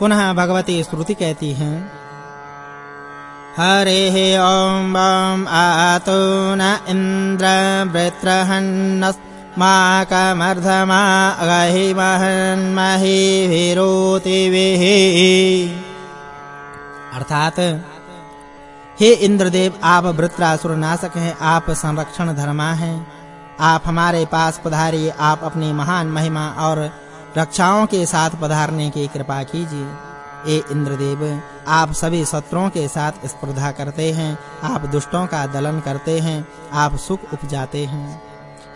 पुनः भगवती श्रुति कहती हैं, हरे ॐ बम आतो न इन्द्र वृत्रहन्नस्माकमर्धमा अगहि महन्महि विरोतिभिः। अर्थात, हे इंद्रदेव, आप वृत्रासुर नाशक हैं, आप संरक्षण धर्मा हैं, आप हमारे पास पधारिए, आप अपनी महान महिमा और रक्षाओं के साथ पधारने की कृपा कीजिए। ए इंद्रदेव, आप सभी शत्रुओं के साथ स्पर्धा करते हैं, आप दुष्टों का दलन करते हैं, आप सुख उपजाते हैं।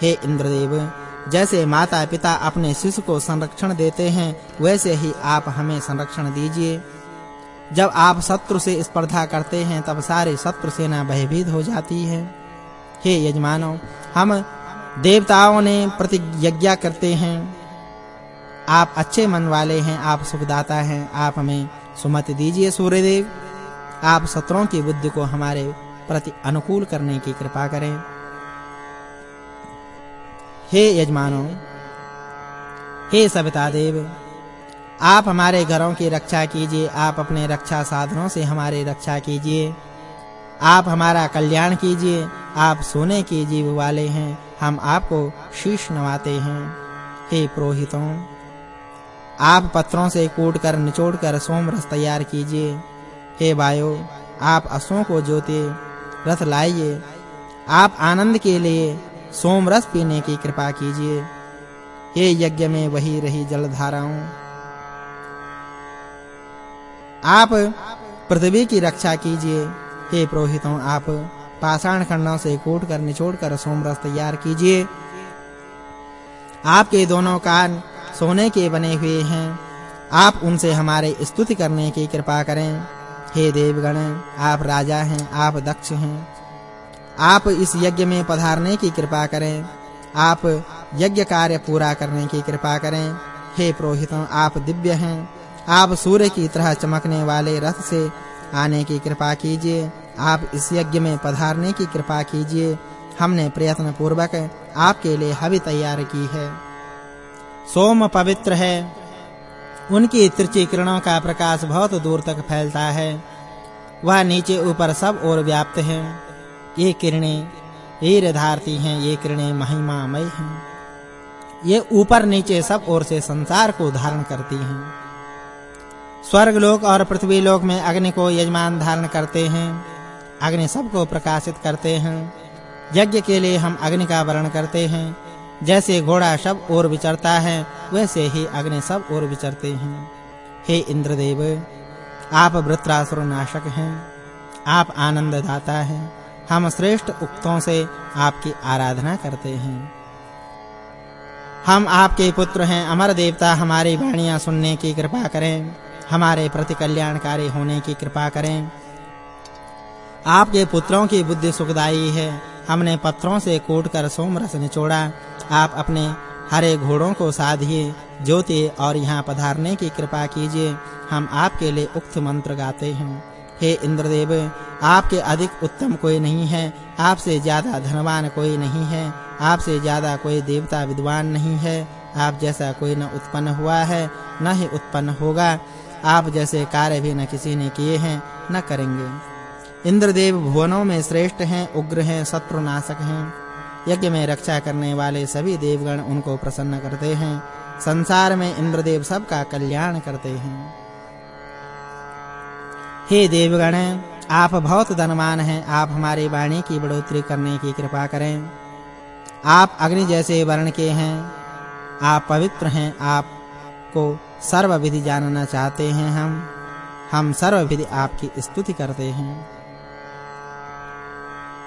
हे इंद्रदेव, जैसे माता पिता अपने शिशु को संरक्षण देते हैं, वैसे ही आप हमें संरक्षण दीजिए। जब आप शत्रु से स्पर्धा करते हैं, तब सारी शत्रु सेना भयभीत हो जाती है। हे यजमानों, हम देवताओं ने प्रतिज्ञा करते हैं। आप अच्छे मन वाले हैं, आप सुखदाता हैं, आप हमें सुमति दीजिए सूर्यदेव। आप शत्रुओं की बुद्धि को हमारे प्रति अनुकूल करने की कृपा करें। हे यजमानों, हे सविता देव, आप हमारे घरों की रक्षा कीजिए, आप अपने रक्षा साधनों से हमारी रक्षा कीजिए। आप हमारा कल्याण कीजिए, आप सोने के जीव वाले हैं, हम आपको शीश नवाते हैं। हे पुरोहितों आप पत्रों से कूटकर, निचोड़कर सोम रस तैयार कीजिए। हे वायु आप असों को जोते रथ लाइए। आप आनंद के लिए सोम रस पीने की कृपा कीजिए। हे यज्ञ में वही रही जल धाराओं आप पृथ्वी की रक्षा कीजिए। हे पुरोहितों, आप पाषाण खंडों से कूट कर निचोड़ कर सोमरस तैयार कीजिए। आपके दोनों कान सोने के बने हुए हैं। आप उनसे हमारे स्तुति करने की कृपा करें। हे देवगण, आप राजा हैं, आप दक्ष हैं। आप इस यज्ञ में पधारने की कृपा करें। आप यज्ञ कार्य पूरा करने की कृपा करें। हे पुरोहितों, आप दिव्य हैं। आप सूर्य की तरह चमकने वाले रथ से आने की कृपा कीजिए। आप इस यज्ञ में पधारने की कृपा कीजिए। हमने प्रयत्न पूर्वक आपके लिए हवि तैयार की है। सोम पवित्र है। उनकी त्रिचि किरणों का प्रकाश बहुत दूर तक फैलता है। वह नीचे ऊपर सब ओर व्याप्त है। ये किरणें हीर धारती हैं, ये किरणें महिमामय हैं। ये ऊपर नीचे सब ओर से संसार को धारण करती हैं। स्वर्ग लोक और पृथ्वी लोक में अग्नि को यजमान धारण करते हैं। अग्नि सबको प्रकाशित करते हैं। यज्ञ के लिए हम अग्नि का वर्ण करते हैं। जैसे घोड़ा सब ओर विचरता है, वैसे ही अग्नि सब ओर विचरते हैं। हे इंद्रदेव, आप वृत्रासुर नाशक हैं। आप आनंद दाता हैं। हम श्रेष्ठ उक्तों से आपकी आराधना करते हैं। हम आपके पुत्र हैं। अमर देवता, हमारी वाणियाँ सुनने की कृपा करें। हमारे प्रति कल्याणकारी होने की कृपा करें। आपके पुत्रों की बुद्धि सुखदाई है। हमने पत्थरों से कूटकर सोम रस निचोड़ा। आप अपने हरे घोड़ों को साधिए ज्योति और यहाँ पधारने की कृपा कीजिए। हम आपके लिए उक्त मंत्र गाते हैं। हे इंद्रदेव, आपके अधिक उत्तम कोई नहीं है। आपसे ज़्यादा धनवान कोई नहीं है। आपसे ज़्यादा कोई देवता विद्वान नहीं है। आप जैसा कोई न उत्पन्न हुआ है, न ही उत्पन्न होगा। आप जैसे कार्य भी न किसी ने किए हैं, न करेंगे। इंद्रदेव भुवनों में श्रेष्ठ हैं, उग्र हैं, शत्रुनाशक हैं। यज्ञ में रक्षा करने वाले सभी देवगण उनको प्रसन्न करते हैं। संसार में इंद्रदेव सबका कल्याण करते हैं। हे देवगण, आप बहुत धनवान हैं, आप हमारी वाणी की बढ़ोतरी करने की कृपा करें। आप अग्नि जैसे वर्ण के हैं। आप पवित्र हैं आप को सर्व विधि जानना चाहते हैं हम। हम सर्व विधि आपकी स्तुति करते हैं।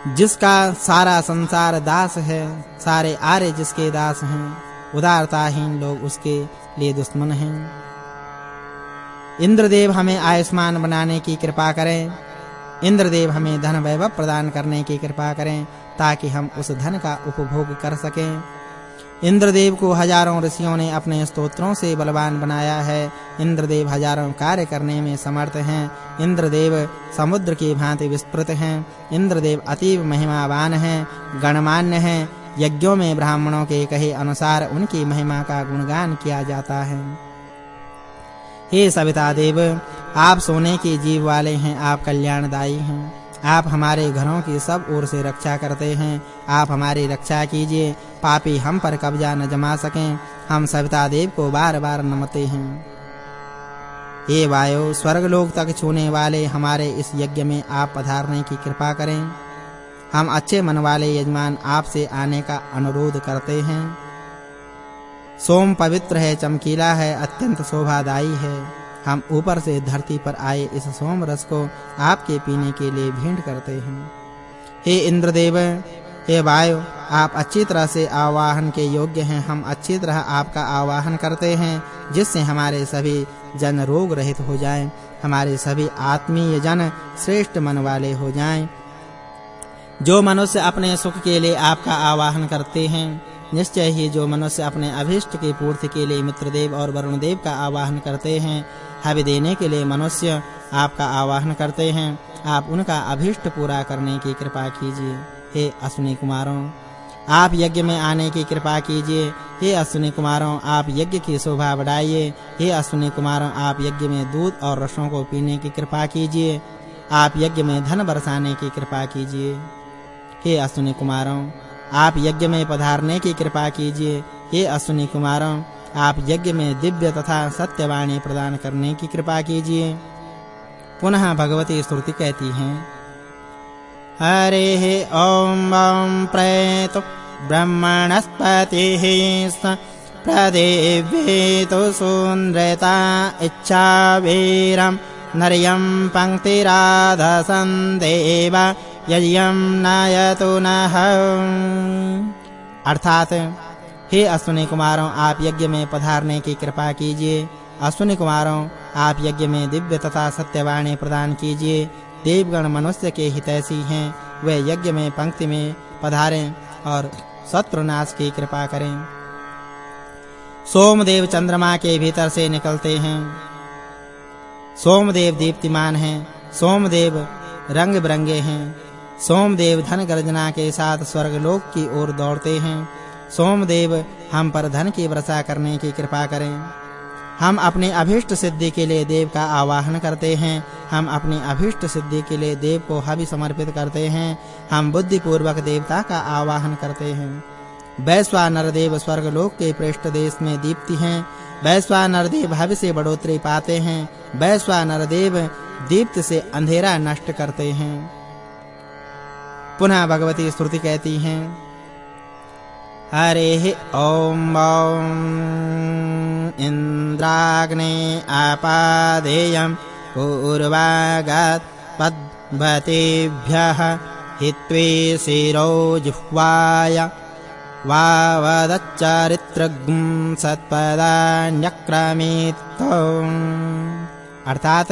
जिसका सारा संसार दास है, सारे आर्य जिसके दास हैं, उदारताहीन लोग उसके लिए दुश्मन हैं। इंद्रदेव हमें आयुष्मान बनाने की कृपा करें। इंद्रदेव हमें धन वैभव प्रदान करने की कृपा करें, ताकि हम उस धन का उपभोग कर सकें। इंद्रदेव को हज़ारों ऋषियों ने अपने स्तोत्रों से बलवान बनाया है। इंद्रदेव हज़ारों कार्य करने में समर्थ हैं। इंद्रदेव समुद्र की भांति विस्तृत हैं। इंद्रदेव अतीव महिमावान हैं। गणमान्य हैं। यज्ञों में ब्राह्मणों के कहे अनुसार उनकी महिमा का गुणगान किया जाता है। हे सविता देव आप सोने के जीव वाले हैं, आप कल्याणदायी हैं। आप हमारे घरों की सब ओर से रक्षा करते हैं। आप हमारी रक्षा कीजिए। पापी हम पर कब्जा न जमा सकें। हम सविता देव को बार-बार नमते हैं। हे वायु स्वर्गलोक तक छूने वाले हमारे इस यज्ञ में आप पधारने की कृपा करें। हम अच्छे मन वाले यजमान आपसे आने का अनुरोध करते हैं। सोम पवित्र है, चमकीला है, अत्यंत शोभादायी है। हम ऊपर से धरती पर आए इस सोम रस को आपके पीने के लिए भेंट करते हैं। हे इंद्रदेव, हे वायु, आप अच्छी तरह से आवाहन के योग्य हैं। हम अच्छी तरह आपका आवाहन करते हैं, जिससे हमारे सभी जन रोग रहित हो जाएँ, हमारे सभी आत्मीय जन श्रेष्ठ मन वाले हो जाएँ। जो मनुष्य अपने सुख के लिए आपका आवाहन करते हैं निश्चय ही जो मनुष्य अपने अभिष्ट की पूर्ति के लिए मित्रदेव और वरुण देव का आवाहन करते हैं, हवि देने के लिए मनुष्य आपका आवाहन करते हैं, आप उनका अभिष्ट पूरा करने की कृपा कीजिए। हे अश्विनी कुमारों, आप यज्ञ में आने की कृपा कीजिए। हे अश्विनी कुमारों, आप यज्ञ की शोभा बढ़ाइए। हे अश्विनी कुमारों, आप यज्ञ में दूध और रसों को पीने की कृपा कीजिए। आप यज्ञ में धन बरसाने की कृपा कीजिए। हे अश्विनी कुमारों आप यज्ञ में पधारने की कृपा कीजिए। हे अश्विनी कुमारों, आप यज्ञ में दिव्य तथा सत्यवाणी प्रदान करने की कृपा कीजिए। पुनः भगवती स्तुति कहती हैं, हरे हे ओम ओम प्रेत, ब्रह्मणस्पतिः प्रदेव्येतु सुन्द्रता इच्छावीरं, नर्यं पङ्क्तिराधसन्देव यज्ञं नयतु नः। अर्थात, हे अश्विनी कुमारों, आप यज्ञ में पधारने की कृपा कीजिए। अश्विनी कुमारों, आप यज्ञ में दिव्य तथा सत्यवाणी प्रदान कीजिए। देवगण मनुष्य के हितैषी हैं, वे यज्ञ में पंक्ति में पधारें और शत्रुनाश की कृपा करें। सोमदेव चंद्रमा के भीतर से निकलते हैं। सोमदेव दीप्तिमान हैं, सोमदेव रंग बिरंगे हैं। सोमदेव धन गर्जना के साथ स्वर्गलोक की ओर दौड़ते हैं। सोमदेव, हम पर धन की वर्षा करने की कृपा करें। हम अपनी अभिष्ट सिद्धि के लिए देव का आवाहन करते हैं। हम अपनी अभिष्ट सिद्धि के लिए देव को हवि समर्पित करते हैं। हम बुद्धि पूर्वक देवता का आवाहन करते हैं। वैश्वानर देव स्वर्गलोक के पृष्ठ देश में दीप्ति हैं। वैश्वानर देव हवि से बढ़ोतरी पाते हैं। वैश्वानर देव दीप्त से अंधेरा नष्ट करते हैं। पुनः भगवती स्तुति कहती हैं। हरे ॐ ॐ इन्द्राग्ने आपादेयं पूर्वागात् पद्मतेभ्यः हित्वे शिरो जिह्वाय वावदच्चरित्रगुं सत्पदान्यक्रमित अर्थात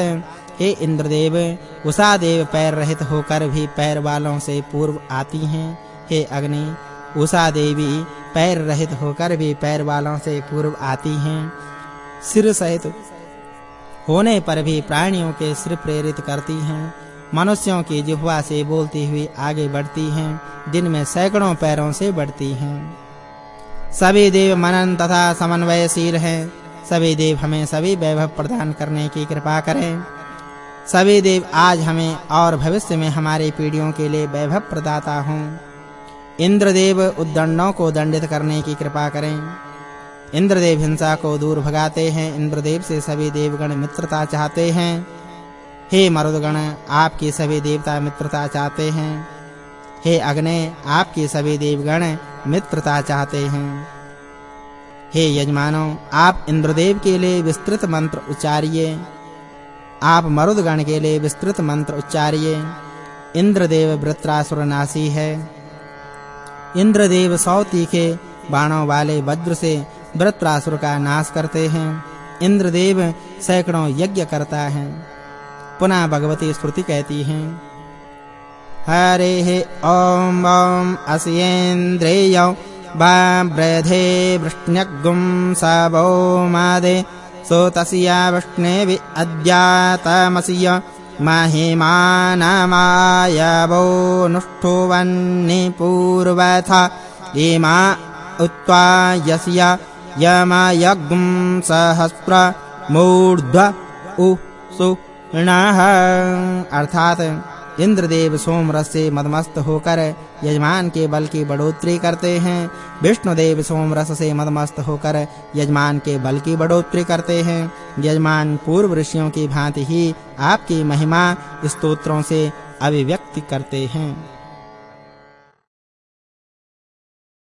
हे इंद्रदेव उषा देव पैर रहित होकर भी पैर वालों से पूर्व आती हैं। हे अग्नि उषा देवी पैर रहित होकर भी पैर वालों से पूर्व आती हैं। सिर सहित होने पर भी प्राणियों के सिर प्रेरित करती हैं। मनुष्यों की जिह्वा से बोलती हुई आगे बढ़ती हैं। दिन में सैकड़ों पैरों से बढ़ती हैं। सभी देव मनन तथा समन्वयशील हैं। सभी देव हमें सभी वैभव प्रदान करने की कृपा करें। सभी देव आज हमें और भविष्य में हमारी पीढ़ियों के लिए वैभव प्रदाता हों। इंद्रदेव उद्दंडों को दंडित करने की कृपा करें। इंद्रदेव हिंसा को दूर भगाते हैं, इंद्रदेव से सभी देवगण मित्रता चाहते हैं। हे मरुदगण, आपकी सभी देवता मित्रता चाहते हैं। हे अग्नि, आपकी सभी देवगण मित्रता चाहते हैं। हे यजमानों, आप इंद्रदेव के लिए विस्तृत मंत्र उच्चारिए। आप मरुदगण के लिए विस्तृत मंत्र उच्चारिए। इंद्रदेव वृत्रासुर नासी है। इंद्रदेव सौ तीखे बाणों वाले वज्र से वृत्रासुर का नाश करते हैं। इंद्रदेव सैकड़ों यज्ञ करता है। पुनः भगवती स्तुति कहती हैं। हरे हे ओम ओम अस्येन्द्रिय, बाब्रधे वृष्ण्यगुं सबो मादे। सोतस्य वृष्णे वि अद्यातमस्य महिमानमायवोनुष्ठुवन्नि पूर्वथा इमा उत्त्वा यस्य यमयग्ं सहस्र मूर्ध्व उ सु णः अर्थात् इंद्रदेव सोमरस से मदमस्त होकर यजमान के बल की बढ़ोतरी करते हैं। विष्णुदेव सोमरस से मदमस्त होकर यजमान के बल की बढ़ोतरी करते हैं। यजमान पूर्व ऋषियों की भांति ही आपकी महिमा स्तोत्रों से अभिव्यक्त करते हैं।